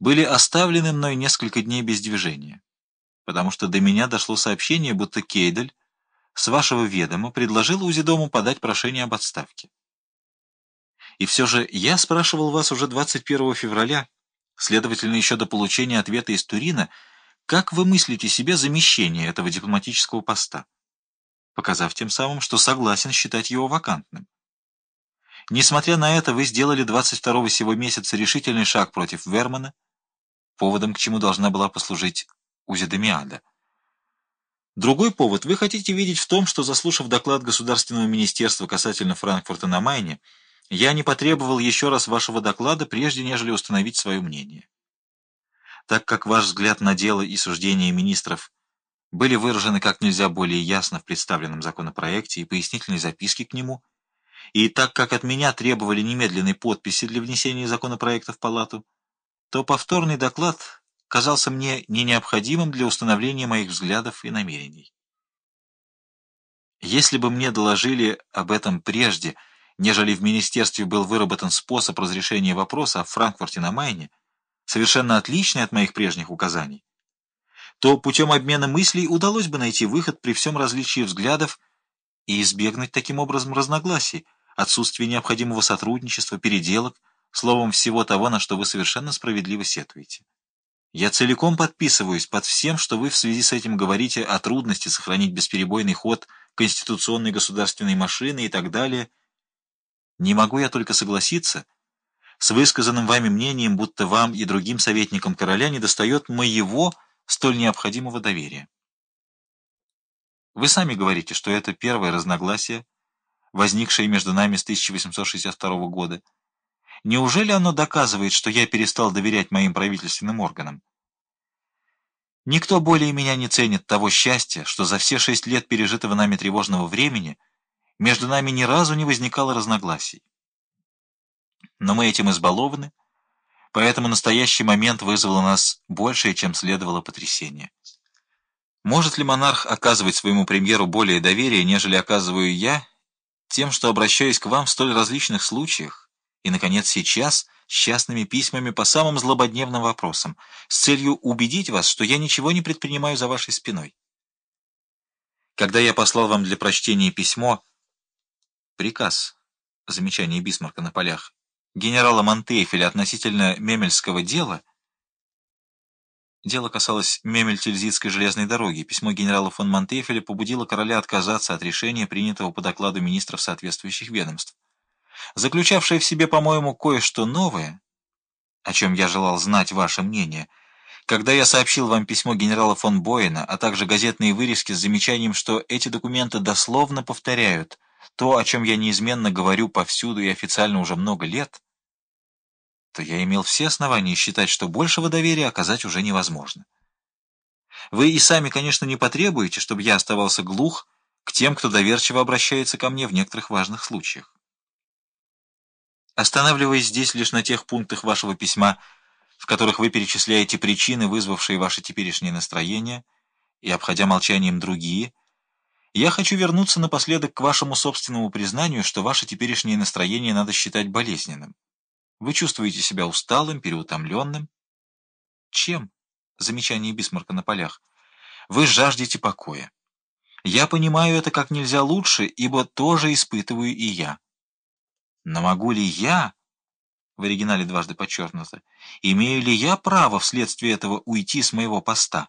были оставлены мной несколько дней без движения, потому что до меня дошло сообщение, будто Кейдель с вашего ведома предложил Узидому подать прошение об отставке. И все же я спрашивал вас уже 21 февраля, следовательно, еще до получения ответа из Турина, как вы мыслите себе замещение этого дипломатического поста, показав тем самым, что согласен считать его вакантным. Несмотря на это, вы сделали 22 сего месяца решительный шаг против Вермана, поводом к чему должна была послужить Узидемиада. Другой повод вы хотите видеть в том, что, заслушав доклад Государственного министерства касательно Франкфурта на Майне, я не потребовал еще раз вашего доклада, прежде нежели установить свое мнение. Так как ваш взгляд на дело и суждения министров были выражены как нельзя более ясно в представленном законопроекте и пояснительной записке к нему, и так как от меня требовали немедленной подписи для внесения законопроекта в палату, то повторный доклад казался мне не необходимым для установления моих взглядов и намерений. Если бы мне доложили об этом прежде, нежели в министерстве был выработан способ разрешения вопроса о Франкфурте на Майне, совершенно отличный от моих прежних указаний, то путем обмена мыслей удалось бы найти выход при всем различии взглядов и избегнуть таким образом разногласий, отсутствия необходимого сотрудничества, переделок, словом, всего того, на что вы совершенно справедливо сетуете. Я целиком подписываюсь под всем, что вы в связи с этим говорите о трудности сохранить бесперебойный ход конституционной государственной машины и так далее. Не могу я только согласиться с высказанным вами мнением, будто вам и другим советникам короля недостает моего столь необходимого доверия. Вы сами говорите, что это первое разногласие, возникшее между нами с 1862 года, Неужели оно доказывает, что я перестал доверять моим правительственным органам? Никто более меня не ценит того счастья, что за все шесть лет пережитого нами тревожного времени между нами ни разу не возникало разногласий. Но мы этим избалованы, поэтому настоящий момент вызвал у нас большее, чем следовало потрясение. Может ли монарх оказывать своему премьеру более доверия, нежели оказываю я, тем, что обращаюсь к вам в столь различных случаях, и, наконец, сейчас с частными письмами по самым злободневным вопросам, с целью убедить вас, что я ничего не предпринимаю за вашей спиной. Когда я послал вам для прочтения письмо, приказ, замечание Бисмарка на полях, генерала Монтейфеля относительно Мемельского дела, дело касалось Мемель-Тильзитской железной дороги, письмо генерала фон Монтейфеля побудило короля отказаться от решения, принятого по докладу министров соответствующих ведомств заключавшая в себе, по-моему, кое-что новое, о чем я желал знать ваше мнение, когда я сообщил вам письмо генерала фон Боина, а также газетные вырезки с замечанием, что эти документы дословно повторяют то, о чем я неизменно говорю повсюду и официально уже много лет, то я имел все основания считать, что большего доверия оказать уже невозможно. Вы и сами, конечно, не потребуете, чтобы я оставался глух к тем, кто доверчиво обращается ко мне в некоторых важных случаях. Останавливаясь здесь лишь на тех пунктах вашего письма, в которых вы перечисляете причины, вызвавшие ваше теперешнее настроение, и обходя молчанием другие, я хочу вернуться напоследок к вашему собственному признанию, что ваше теперешнее настроение надо считать болезненным. Вы чувствуете себя усталым, переутомленным. Чем? Замечание Бисмарка на полях. Вы жаждете покоя. Я понимаю это как нельзя лучше, ибо тоже испытываю и я. Но могу ли я, в оригинале дважды подчеркнуто, имею ли я право вследствие этого уйти с моего поста?